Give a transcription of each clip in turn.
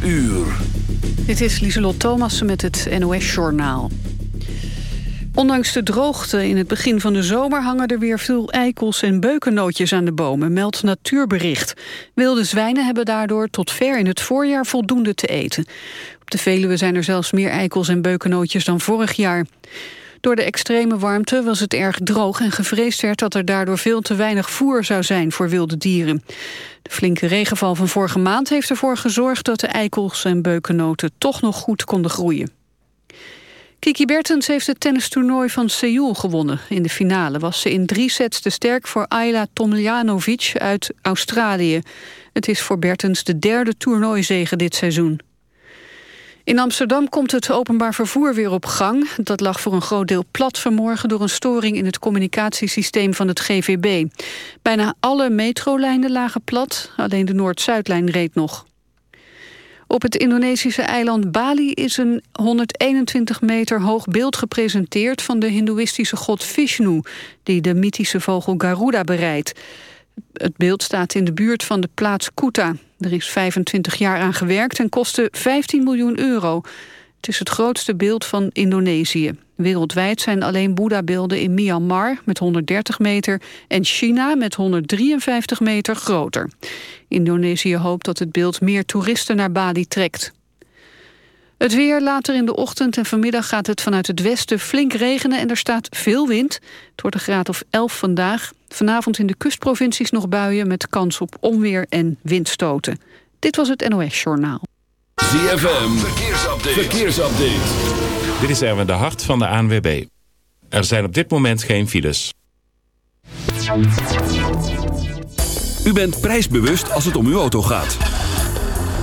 12 uur. Dit is Lieselot Thomassen met het NOS-journaal. Ondanks de droogte in het begin van de zomer... hangen er weer veel eikels en beukennootjes aan de bomen, meldt Natuurbericht. Wilde zwijnen hebben daardoor tot ver in het voorjaar voldoende te eten. Op de Veluwe zijn er zelfs meer eikels en beukennootjes dan vorig jaar. Door de extreme warmte was het erg droog en gevreesd werd dat er daardoor veel te weinig voer zou zijn voor wilde dieren. De flinke regenval van vorige maand heeft ervoor gezorgd dat de eikels en beukennoten toch nog goed konden groeien. Kiki Bertens heeft het tennistoernooi van Seoul gewonnen. In de finale was ze in drie sets te sterk voor Ayla Tomljanovic uit Australië. Het is voor Bertens de derde toernooizege dit seizoen. In Amsterdam komt het openbaar vervoer weer op gang. Dat lag voor een groot deel plat vanmorgen... door een storing in het communicatiesysteem van het GVB. Bijna alle metrolijnen lagen plat, alleen de Noord-Zuidlijn reed nog. Op het Indonesische eiland Bali is een 121 meter hoog beeld gepresenteerd... van de hindoeïstische god Vishnu, die de mythische vogel Garuda bereidt. Het beeld staat in de buurt van de plaats Kuta. Er is 25 jaar aan gewerkt en kostte 15 miljoen euro. Het is het grootste beeld van Indonesië. Wereldwijd zijn alleen Boeddha-beelden in Myanmar met 130 meter... en China met 153 meter groter. Indonesië hoopt dat het beeld meer toeristen naar Bali trekt. Het weer later in de ochtend en vanmiddag gaat het vanuit het westen flink regenen en er staat veel wind. Het wordt een graad of 11 vandaag. Vanavond in de kustprovincies nog buien met kans op onweer en windstoten. Dit was het NOS Journaal. ZFM, verkeersupdate. verkeersupdate. Dit is Erwin de Hart van de ANWB. Er zijn op dit moment geen files. U bent prijsbewust als het om uw auto gaat.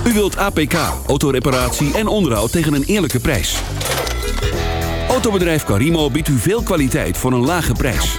U wilt APK, autoreparatie en onderhoud tegen een eerlijke prijs. Autobedrijf Carimo biedt u veel kwaliteit voor een lage prijs.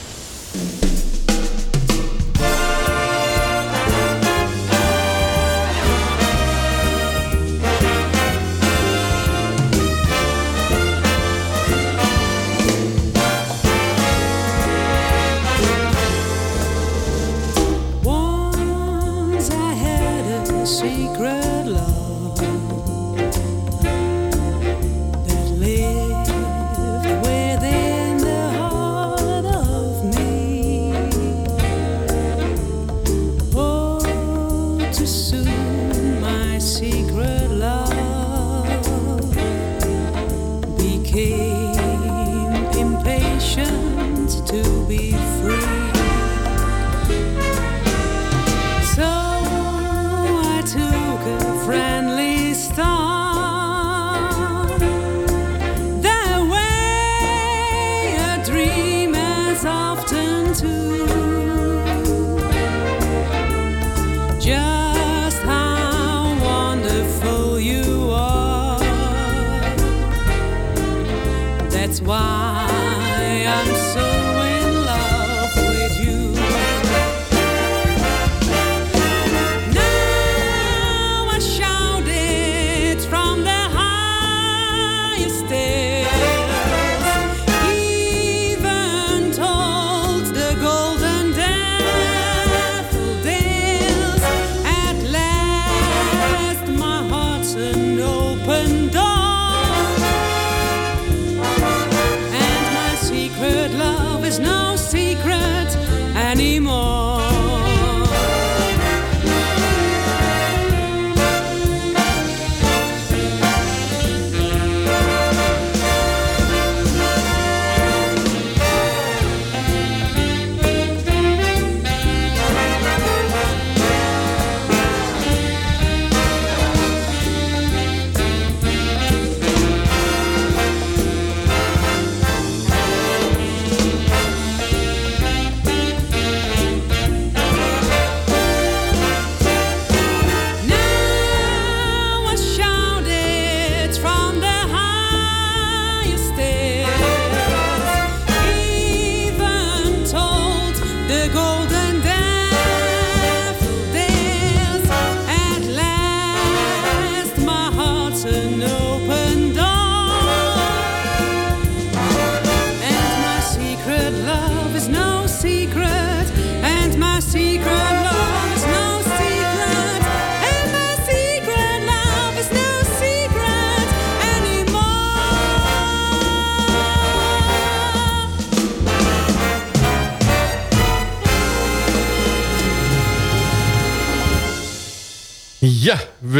Became impatient to be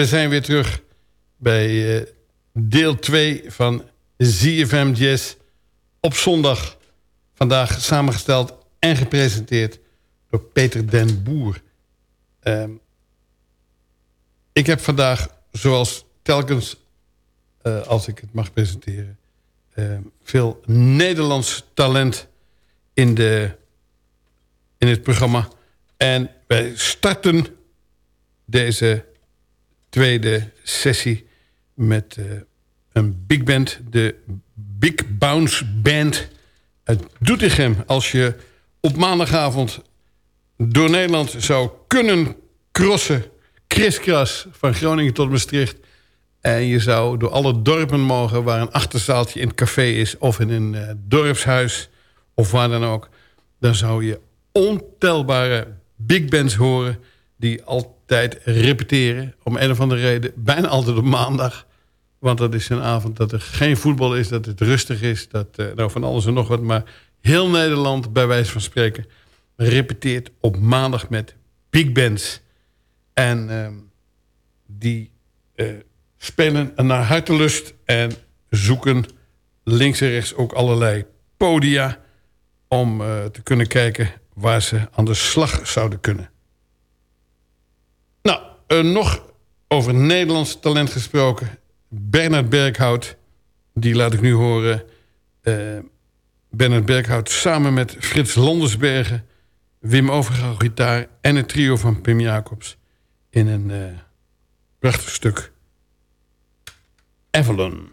we zijn weer terug bij eh, deel 2 van ZFM Jazz op zondag. Vandaag samengesteld en gepresenteerd door Peter den Boer. Ehm, ik heb vandaag, zoals telkens eh, als ik het mag presenteren... ehm, veel Nederlands talent in, de, in het programma. En wij starten deze tweede sessie met eh, een big band. De Big Bounce Band uit Doetinchem. Als je op maandagavond door Nederland zou kunnen crossen... kriskras van Groningen tot Maastricht... en je zou door alle dorpen mogen... waar een achterzaaltje in het café is... of in een eh, dorpshuis of waar dan ook... dan zou je ontelbare big bands horen... die altijd repeteren. Om een of andere reden bijna altijd op maandag. Want dat is een avond dat er geen voetbal is, dat het rustig is. Dat, eh, nou, van alles en nog wat. Maar heel Nederland, bij wijze van spreken... repeteert op maandag met big bands. En ehm, die eh, spelen naar hartelust... en zoeken links en rechts ook allerlei podia... om eh, te kunnen kijken waar ze aan de slag zouden kunnen. Eh, nog over Nederlands talent gesproken. Bernard Berghout, die laat ik nu horen. Eh, Bernard Berghout samen met Frits Landersbergen... Wim Overgaal gitaar en het trio van Pim Jacobs... in een eh, prachtig stuk. Avalon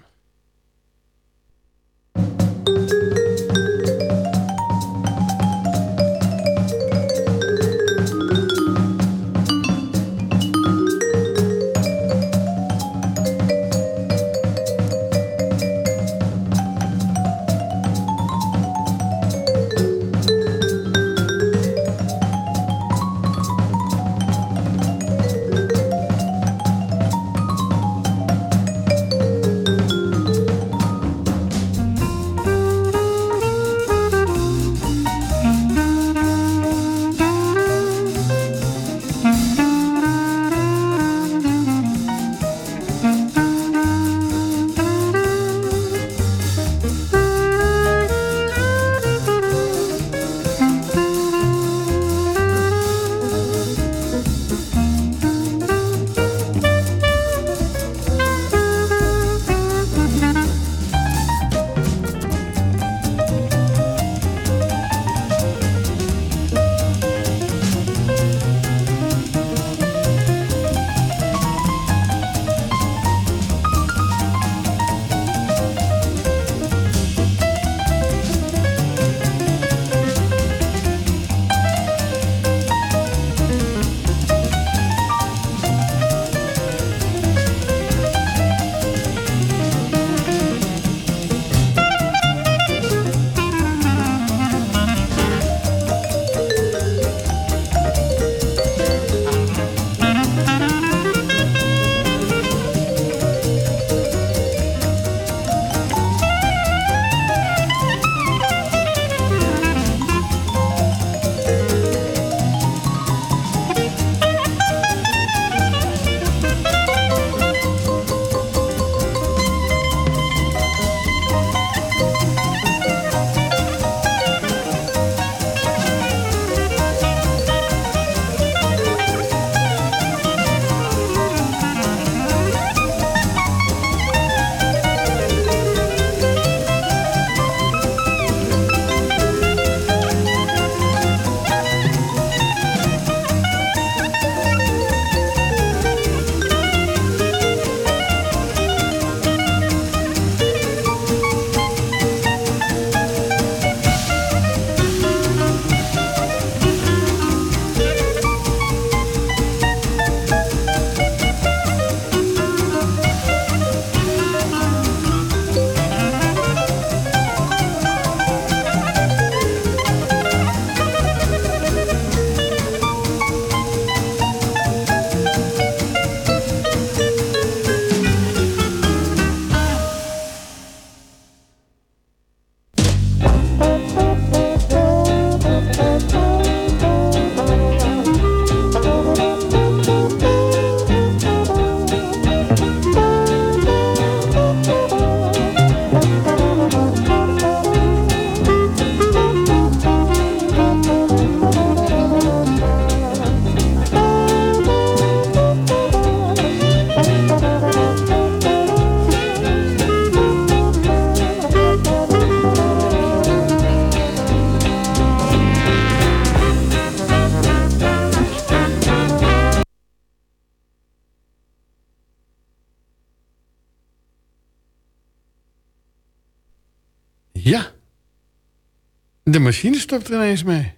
De machine stopt er ineens mee.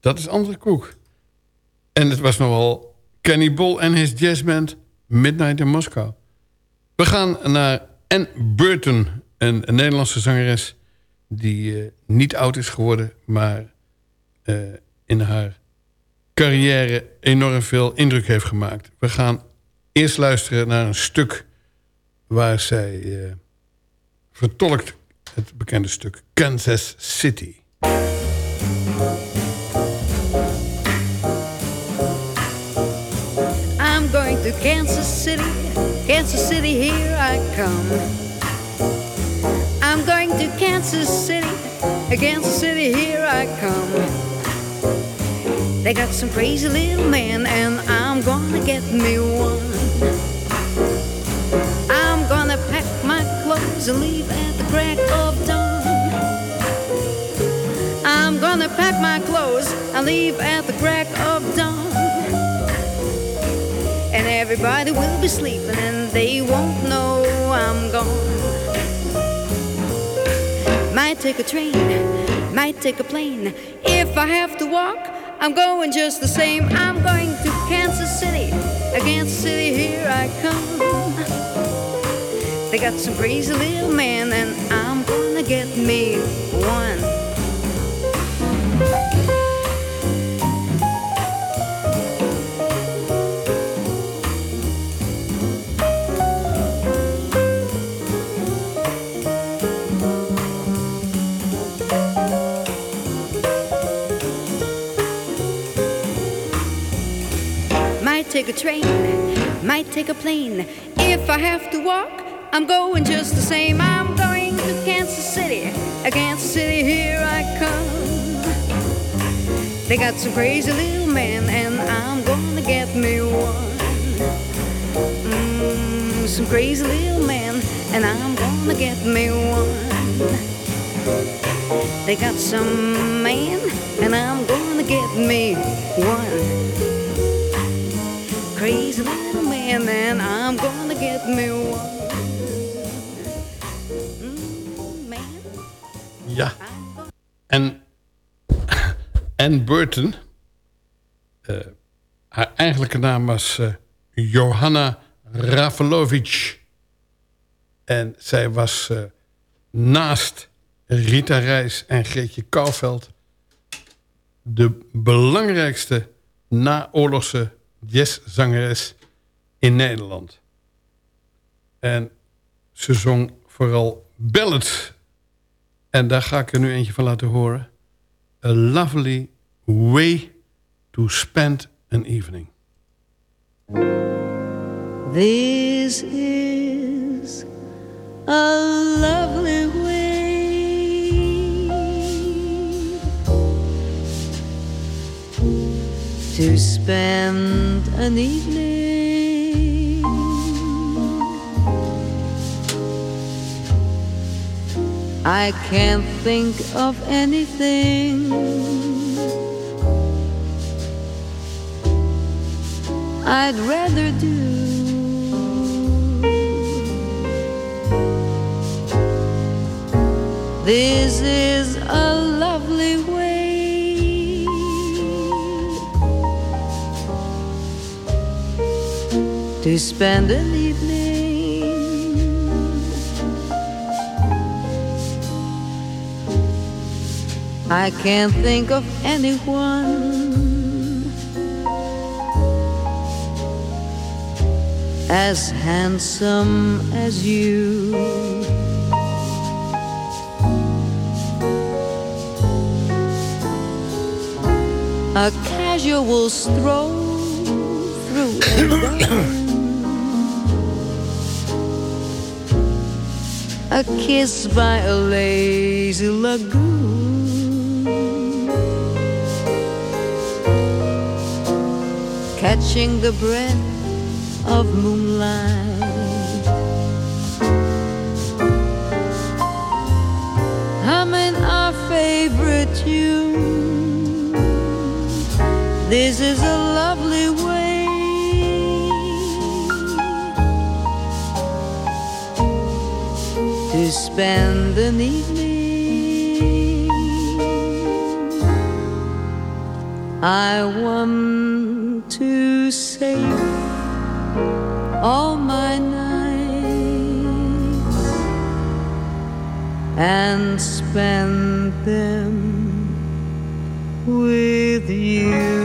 Dat is andere koek. En het was nogal Kenny Ball en his jazzband Midnight in Moskou. We gaan naar Ann Burton, een, een Nederlandse zangeres... die eh, niet oud is geworden, maar eh, in haar carrière enorm veel indruk heeft gemaakt. We gaan eerst luisteren naar een stuk waar zij eh, vertolkt het bekende stuk Kansas City. I'm going to Kansas City, Kansas City, here I come. I'm going to Kansas City, Kansas City, here I come. They got some crazy little man, and I'm gonna get me one. I'm gonna pack my clothes and leave at the crack pack my clothes and leave at the crack of dawn. And everybody will be sleeping and they won't know I'm gone. Might take a train, might take a plane. If I have to walk, I'm going just the same. I'm going to Kansas City, Kansas City, here I come. They got some crazy little man, and I'm gonna get me one. Take a train, might take a plane. If I have to walk, I'm going just the same. I'm going to Kansas City, Kansas City, here I come. They got some crazy little man, and I'm gonna get me one. Mm, some crazy little man, and I'm gonna get me one. They got some man, and I'm gonna get me one I'm gonna get me one. Mm, Ja, en Ann Burton... eh, haar eigenlijke naam was eh, Johanna Ravelovic. En zij was eh, naast Rita Reis en Greetje Kouwveld... de belangrijkste naoorlogse jazzzangeres in Nederland. En ze zong vooral ballads. En daar ga ik er nu eentje van laten horen. A lovely way to spend an evening. This is a lovely way to spend an evening. I can't think of anything I'd rather do. This is a lovely way to spend an evening. I can't think of anyone as handsome as you. A casual stroll through a garden. A kiss by a lazy lagoon. catching the breath of moonlight. Humming our favorite tune. This is a lovely way to spend an evening. I wonder to save all my nights and spend them with you.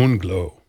Moonglow.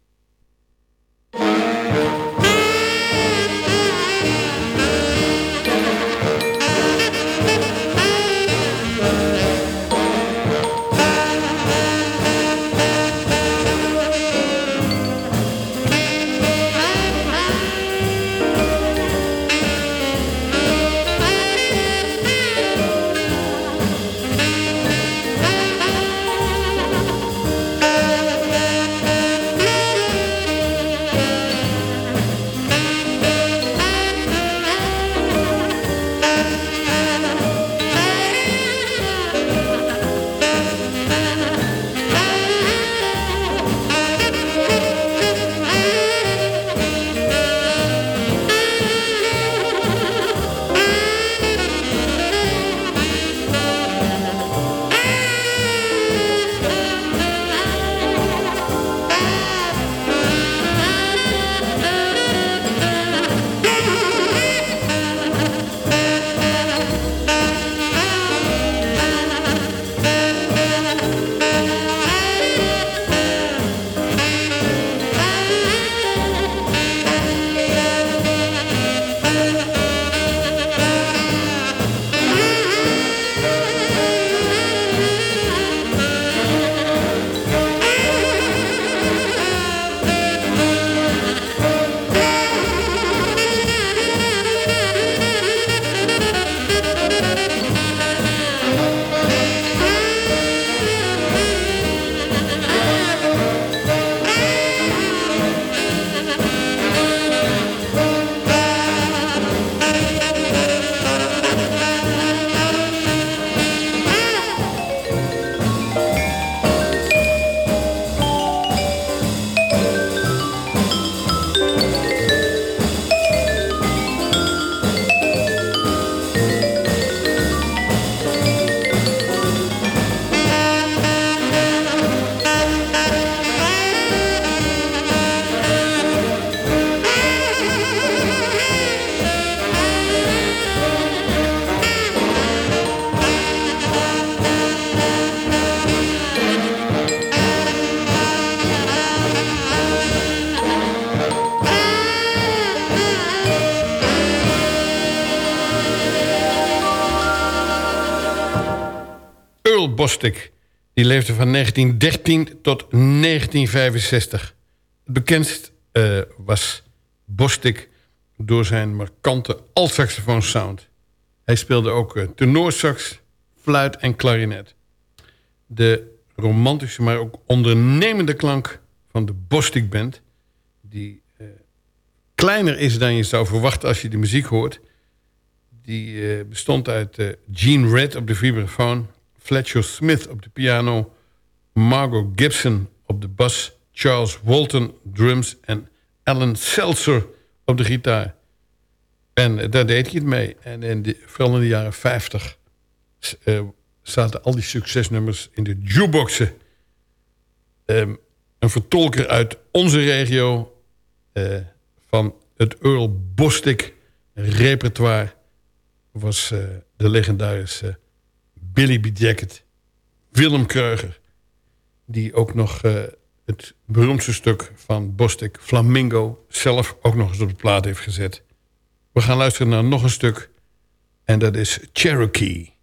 Earl Bostic. Die leefde van 1913 tot 1965. Het bekendst eh, was Bostic door zijn markante altsaxofoon sound. Hij speelde ook uh, tenorsax, fluit en klarinet. De romantische, maar ook ondernemende klank van de Bostic Band... die eh, kleiner is dan je zou verwachten als je de muziek hoort... die bestond uit Gene Red op de vibrafoon... Fletcher Smith op de piano... Margot Gibson op de bas... Charles Walton drums en Alan Seltzer op de gitaar. En eh, daar deed hij het mee. En in de, vooral in de jaren 50 eh, zaten al die succesnummers in de jukeboxen. Ehm, een vertolker uit onze regio eh, van het Earl Bostic repertoire was de legendarische Billy B. Jacket, Willem Kreuger, die ook nog eh, het beroemdste stuk van Bostic, Flamingo, zelf ook nog eens op de plaat heeft gezet. We gaan luisteren naar nog een stuk en dat is Cherokee.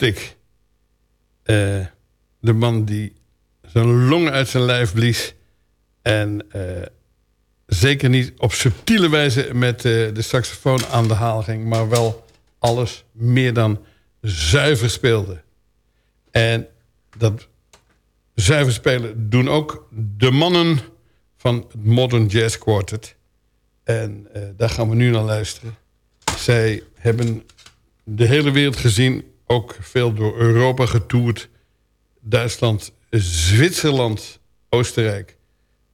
Earl Bostic. Eh, de man die zijn longen uit zijn lijf blies. En eh, zeker niet op subtiele wijze met eh, de saxofoon aan de haal ging... maar wel alles meer dan zuiver speelde. En dat zuiver spelen doen ook de mannen van het Modern Jazz Quartet. En daar gaan we nu naar luisteren. Zij hebben de hele wereld gezien, ook veel door Europa getoerd. Duitsland, Zwitserland, Oostenrijk.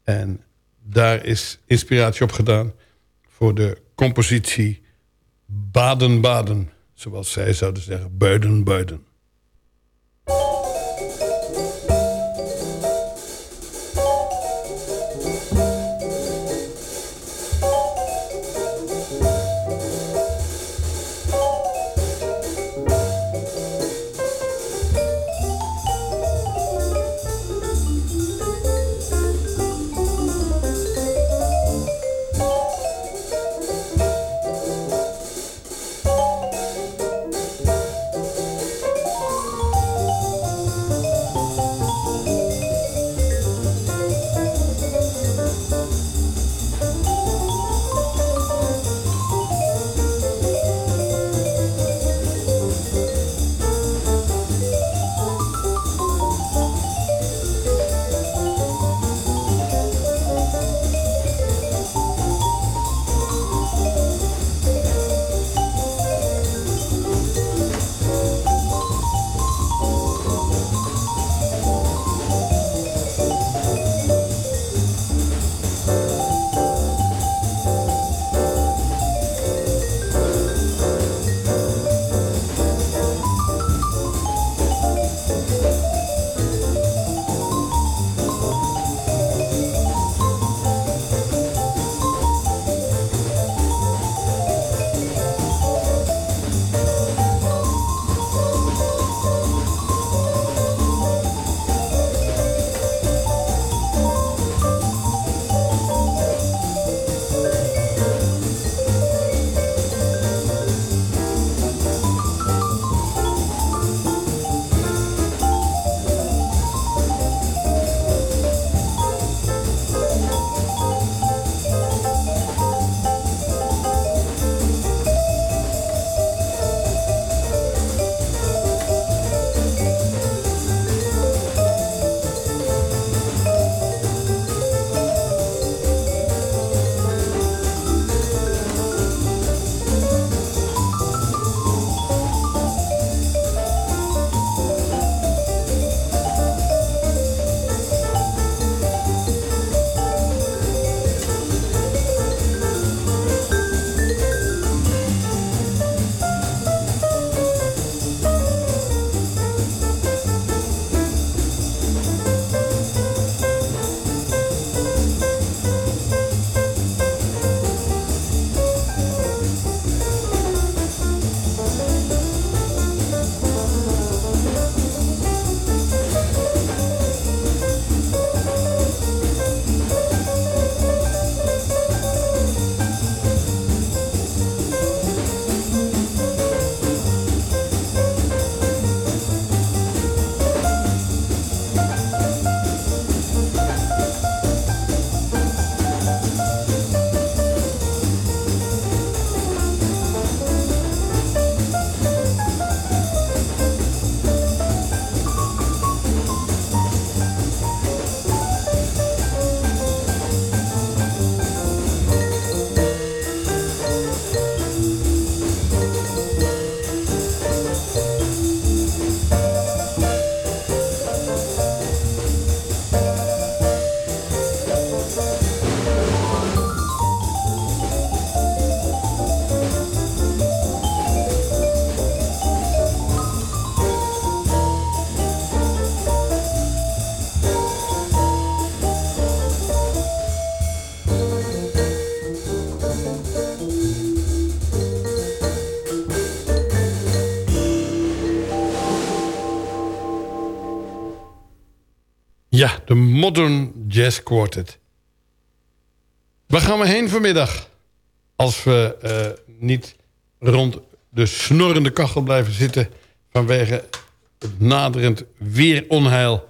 En daar is inspiratie op gedaan voor de compositie Baden-Baden. Zoals zij zouden zeggen, Buiden-Buiden. Modern Jazz Quartet. Waar gaan we heen vanmiddag? Als we uh, niet rond de snorrende kachel blijven zitten... vanwege het naderend weeronheil.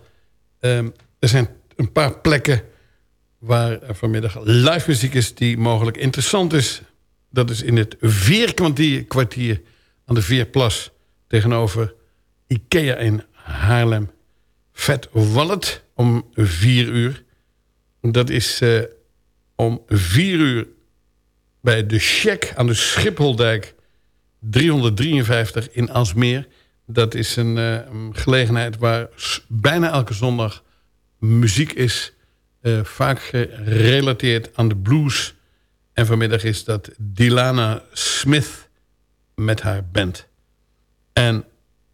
Um, er zijn een paar plekken waar vanmiddag live muziek is... die mogelijk interessant is. Dat is in het Veerkwartier kwartier aan de Veerplas... tegenover Ikea in Haarlem. Vet Wallet om vier uur. Dat is uh, om vier uur bij de Check aan de Schipholdijk 353 in Alsmeer. Dat is een, een gelegenheid waar bijna elke zondag muziek is. Uh, vaak gerelateerd aan de blues. En vanmiddag is dat Dilana Smith met haar band. En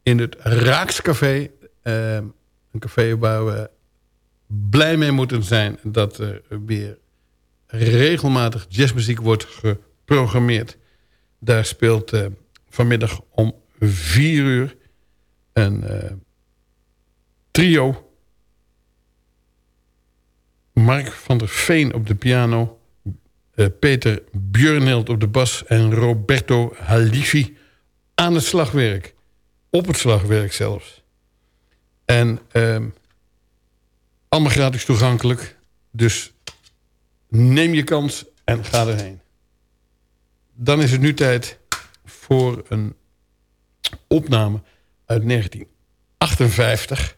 in het Raakscafé, een café waar we blij mee moeten zijn... dat er weer regelmatig jazzmuziek wordt geprogrammeerd. Daar speelt uh, vanmiddag om vier uur een uh, trio. Mark van der Veen op de piano. Uh, Peter Björnhild op de bas. En Roberto Halifi aan het slagwerk. Op het slagwerk zelfs. En ehm, allemaal gratis toegankelijk. Dus neem je kans en ga erheen. Dan is het nu tijd voor een opname uit 1958.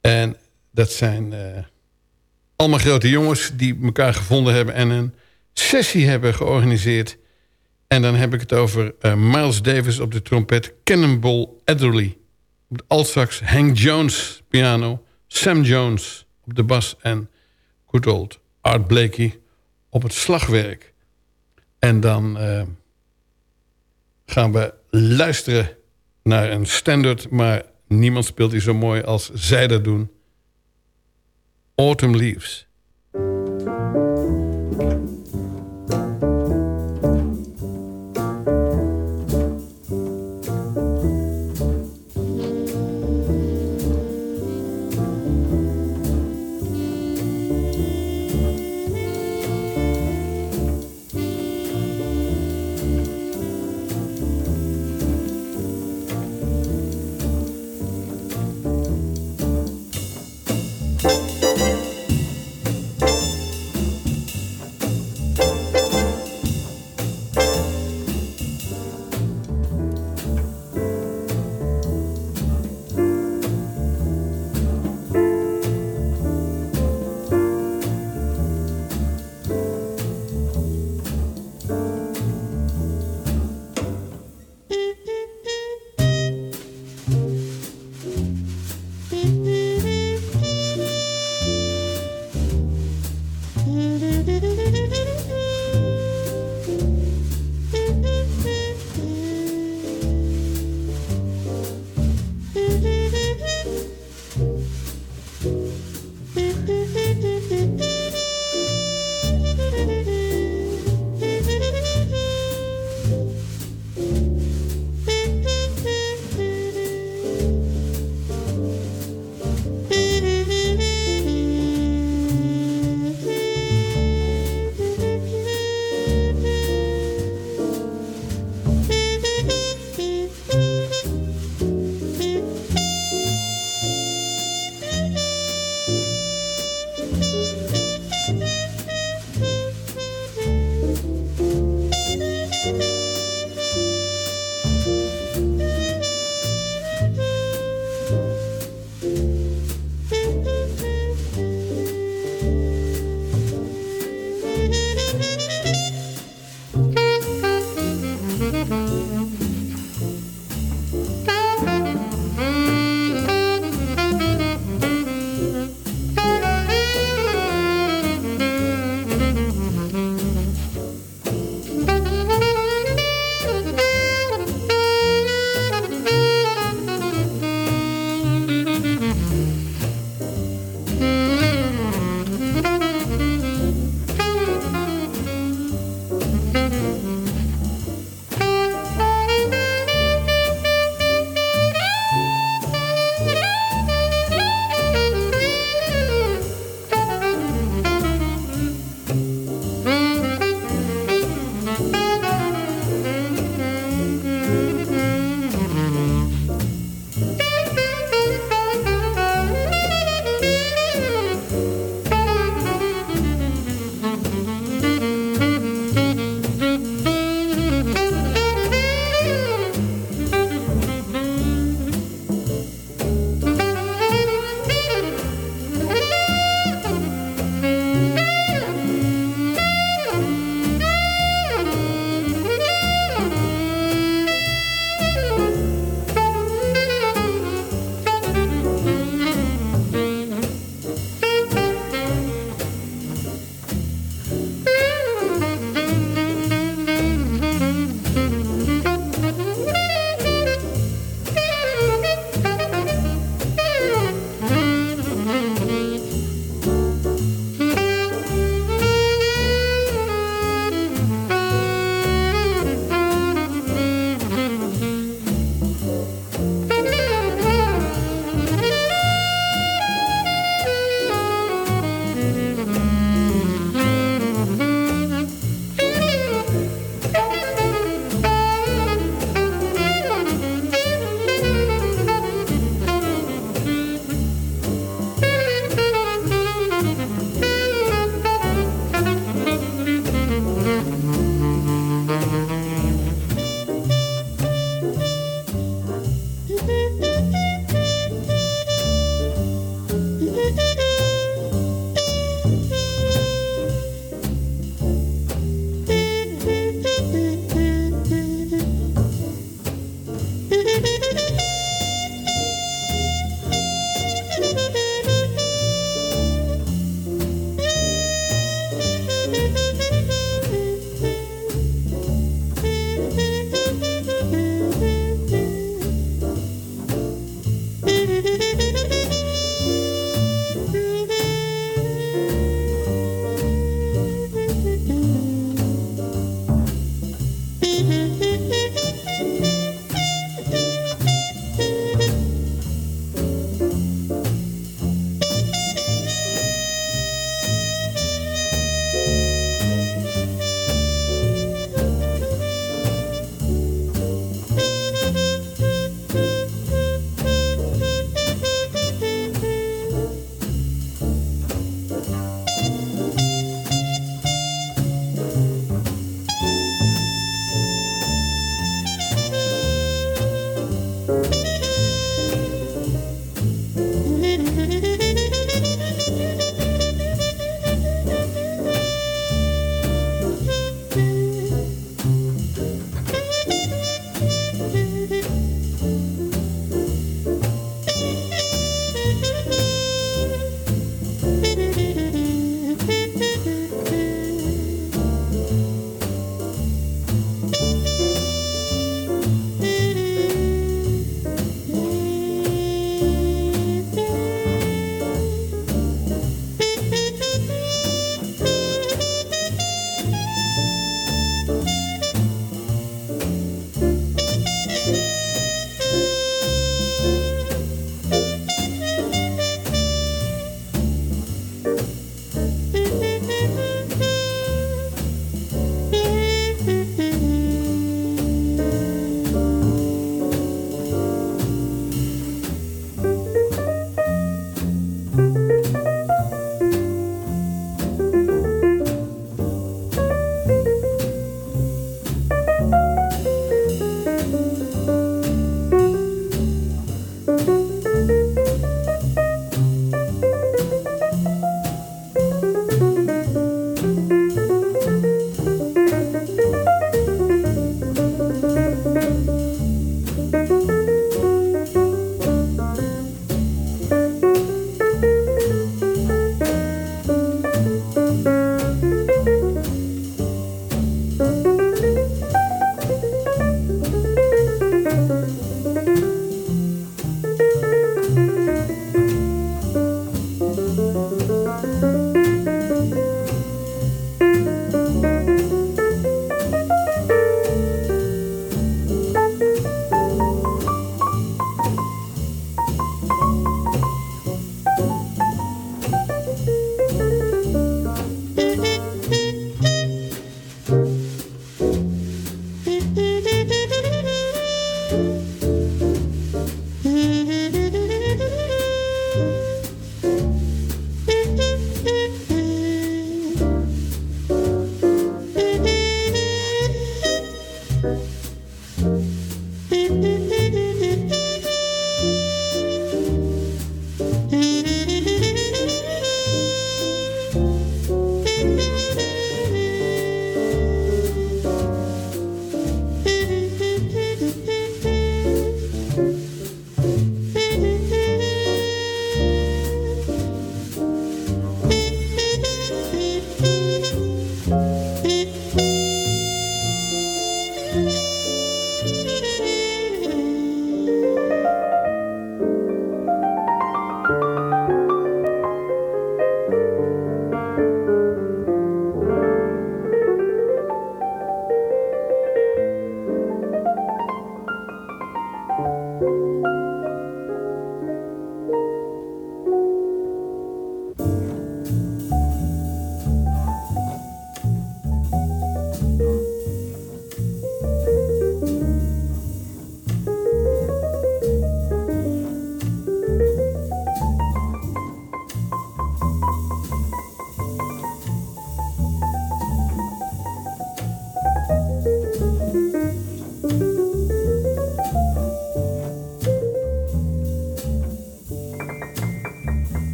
En dat zijn uh, allemaal grote jongens die elkaar gevonden hebben... en een sessie hebben georganiseerd. En dan heb ik het over uh, Miles Davis op de trompet... Cannonball Adderley op de. Hank Jones piano... Sam Jones op de bas en good old Art Blakey op het slagwerk. En dan uh, gaan we luisteren naar een standard... maar niemand speelt die zo mooi als zij dat doen. Autumn Leaves.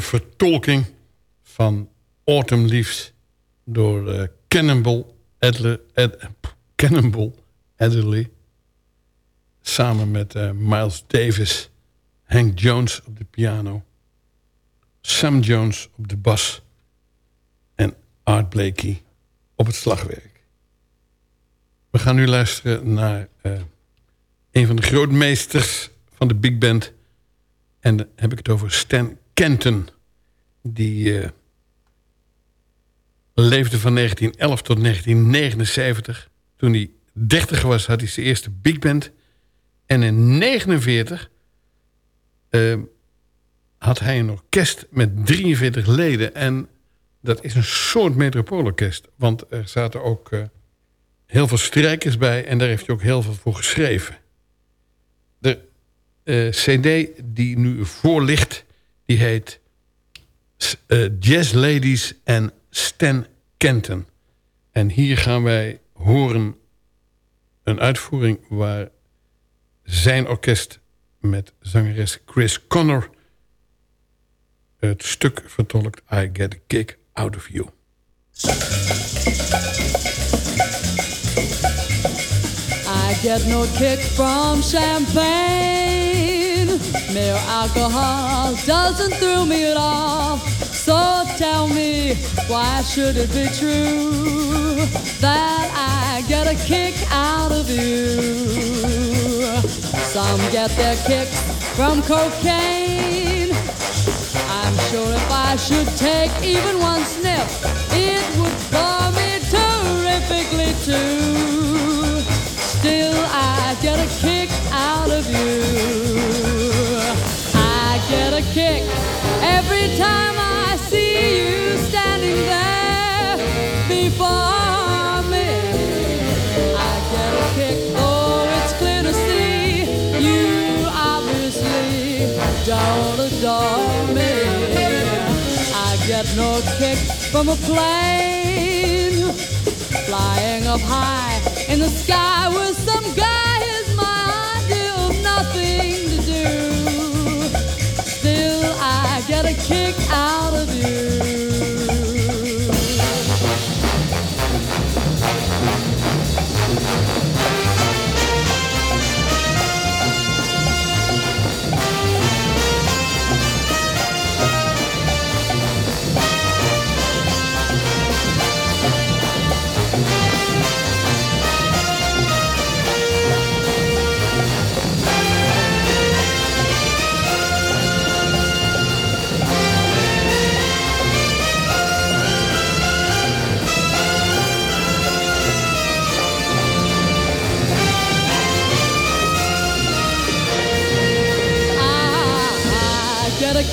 Vertolking van Autumn Leaves door eh, Cannonball, Adler, Ad- Cannonball Adderley. Samen met eh, Miles Davis, Hank Jones op de piano, Sam Jones op de bas en Art Blakey op het slagwerk. We gaan nu luisteren naar eh, een van de grootmeesters van de big band. En dan heb ik het over Stan Kenton. Die eh, leefde van 1911 tot 1979. Toen hij 30 was, had hij zijn eerste big band. En in 49 eh, had hij een orkest met 43 leden. En dat is een soort metropoolorkest. Want er zaten ook eh, heel veel strijkers bij. En daar heeft hij ook heel veel voor geschreven. De cd die nu voor ligt, die heet eh, Jazz Ladies en Stan Kenton. En hier gaan wij horen een uitvoering waar zijn orkest met zangeres Chris Connor het stuk vertolkt I Get a Kick Out of You. I get no kick from champagne. Mere alcohol doesn't thrill me at all. So tell me, why should it be true that I get a kick out of you? Some get their kicks from cocaine. I'm sure if I should take even one sniff, it would bore me terrifically too. Still, I get a kick out of you. Get a kick every time I see you standing there before me. I get a kick, though it's clear to see you obviously don't adore me. I get no kick from a plane flying up high in the sky with some guy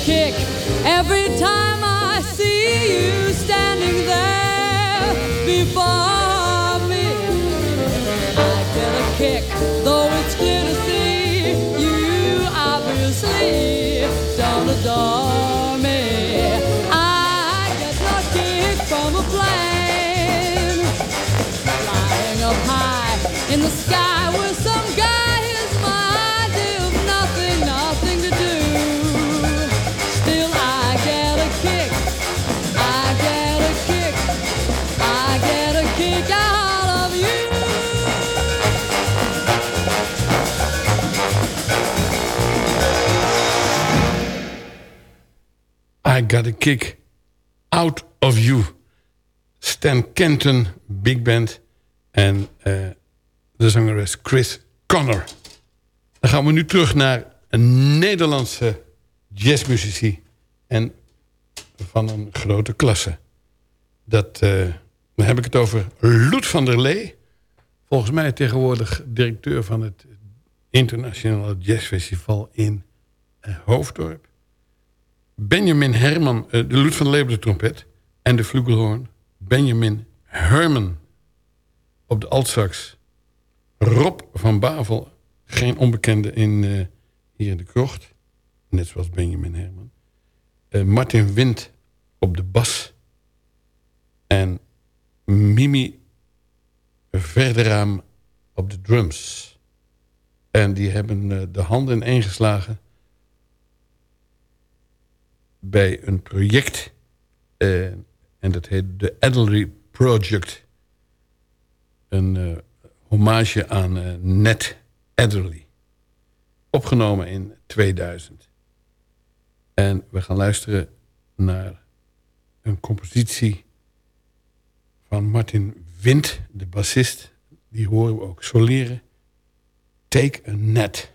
kick every time I see you standing there before Got a Kick Out of You. Stan Kenton, big band. En eh, de zangeres Chris Connor. Dan gaan we nu terug naar een Nederlandse jazzmuzici. En van een grote klasse. Dat, eh, dan heb ik het over Loet van der Lee. Volgens mij tegenwoordig directeur van het Internationale Jazzfestival in eh, Hoofddorp. Benjamin Herman, eh, de Loet van der Lee op de trompet. En de flugelhoorn. Benjamin Herman op de altsax. Rob van Bavel, geen onbekende in, eh, hier in de krocht. Net zoals Benjamin Herman. Eh, Martin Wind op de bas. En Mimi Verderaam op de drums. En die hebben de handen ineengeslagen bij een project. eh, en dat heet de Adderley Project. Een eh, hommage aan eh, Ned Adderley. Opgenomen in 2000. En we gaan luisteren naar een compositie van Martin Wind, de bassist. Die horen we ook soleren. Take a Net.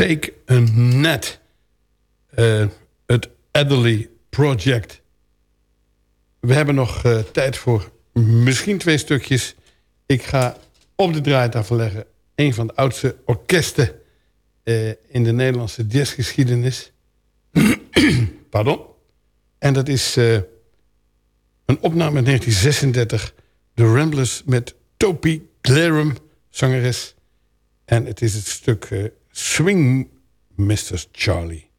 Take a Net. Eh, het Adderley Project. We hebben nog eh, tijd voor misschien twee stukjes. Ik ga op de draaitafel leggen... een van de oudste orkesten eh, in de Nederlandse jazzgeschiedenis. Pardon. En dat is een opname uit 1936. The Ramblers met Topi Clarum, zangeres. En het is het stuk Swing Mr. Charlie.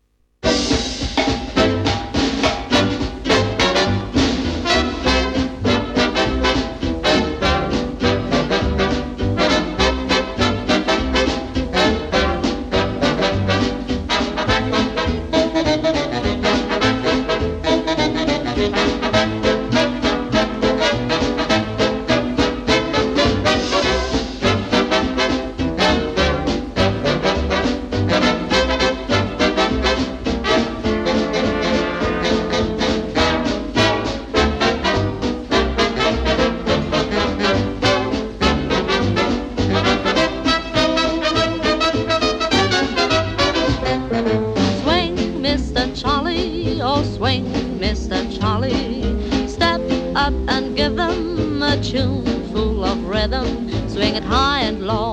Up and give them a tune full of rhythm. Swing it high and low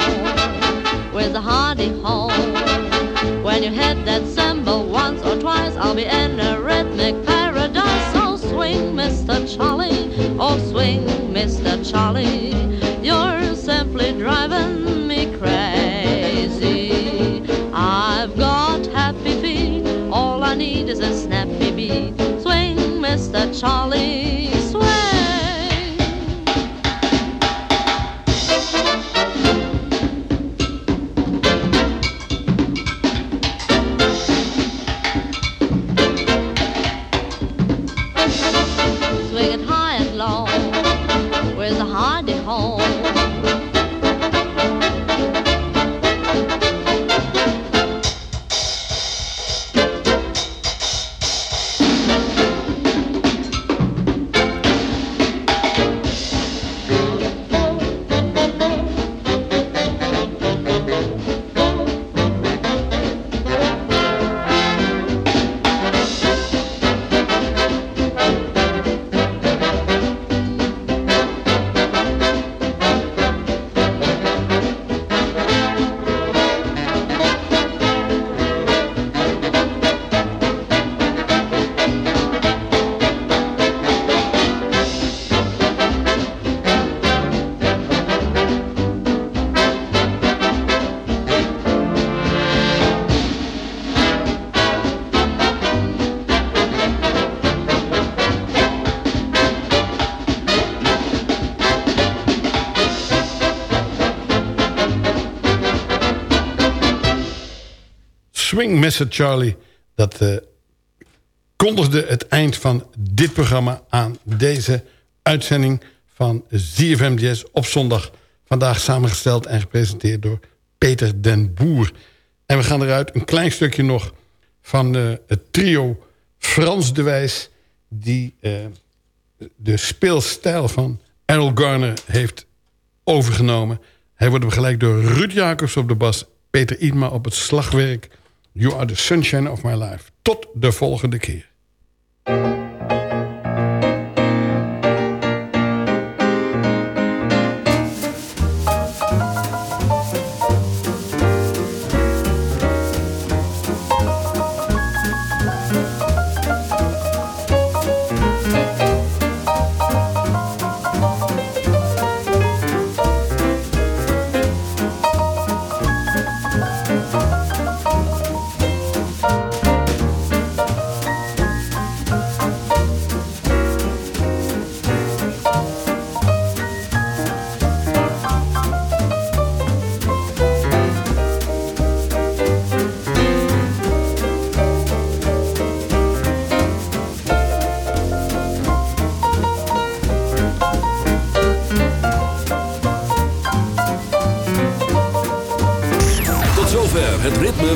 with a hearty ho. When you hit that cymbal once or twice, I'll be in a rhythmic paradise. Oh swing, Mr. Charlie, oh swing, Mr. Charlie. You're simply driving me crazy. I've got happy feet. All I need is a snappy beat. Swing, Mr. Charlie, Swing. Charlie. Dat eh, kondigde het eind van dit programma aan. Deze uitzending van ZFM op zondag. Vandaag samengesteld en gepresenteerd door Peter den Boer. En we gaan eruit een klein stukje nog van eh, het trio Frans de Wijs... die eh, de speelstijl van Errol Garner heeft overgenomen. Hij wordt begeleid door Ruud Jacobs op de bas... Peter Idma op het slagwerk... You are the sunshine of my life. Tot de volgende keer.